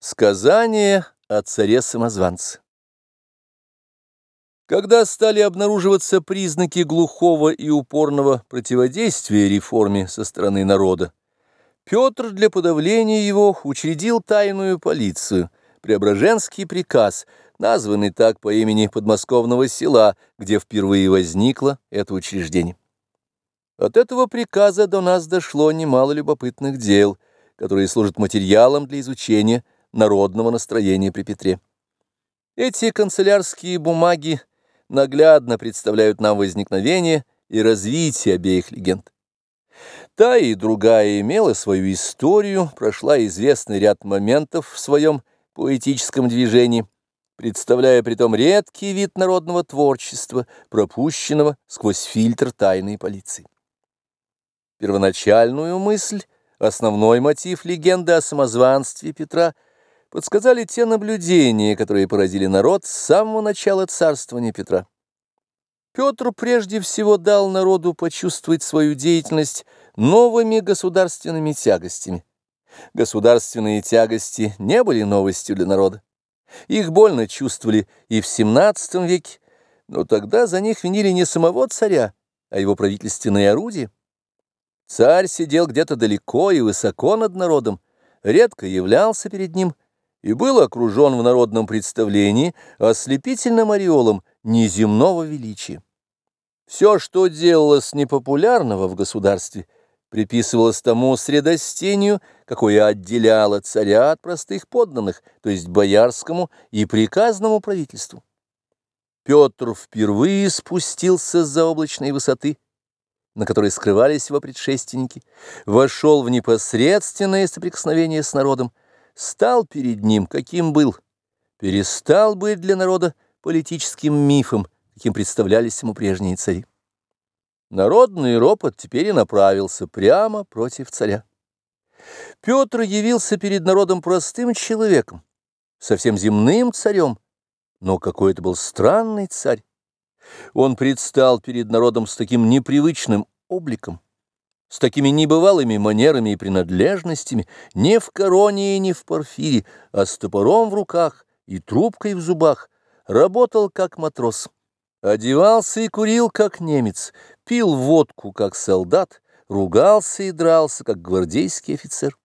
Сказание о царе-самозванце Когда стали обнаруживаться признаки глухого и упорного противодействия реформе со стороны народа, Петр для подавления его учредил тайную полицию, Преображенский приказ, названный так по имени подмосковного села, где впервые возникло это учреждение. От этого приказа до нас дошло немало любопытных дел, которые служат материалом для изучения народного настроения при Петре. Эти канцелярские бумаги наглядно представляют нам возникновение и развитие обеих легенд. Та и другая имела свою историю, прошла известный ряд моментов в своем поэтическом движении, представляя притом редкий вид народного творчества, пропущенного сквозь фильтр тайной полиции. Первоначальную мысль, основной мотив легенды о самозванстве Петра – подсказали те наблюдения, которые поразили народ с самого начала царствования Петра. Петр прежде всего дал народу почувствовать свою деятельность новыми государственными тягостями. Государственные тягости не были новостью для народа. Их больно чувствовали и в XVII веке, но тогда за них винили не самого царя, а его правительственные орудия. Царь сидел где-то далеко и высоко над народом, редко являлся перед ним, и был окружен в народном представлении ослепительным ореолом неземного величия. Все, что делалось непопулярного в государстве, приписывалось тому средостению, какое отделяло царя от простых подданных, то есть боярскому и приказному правительству. Петр впервые спустился с заоблачной высоты, на которой скрывались его предшественники, вошел в непосредственное соприкосновение с народом, стал перед ним, каким был, перестал быть для народа политическим мифом, каким представлялись ему прежние цари. Народный ропот теперь и направился прямо против царя. Петр явился перед народом простым человеком, совсем земным царем, но какой это был странный царь. Он предстал перед народом с таким непривычным обликом, с такими небывалыми манерами и принадлежностями, не в короне и не в порфире, а с топором в руках и трубкой в зубах, работал как матрос, одевался и курил как немец, пил водку как солдат, ругался и дрался как гвардейский офицер.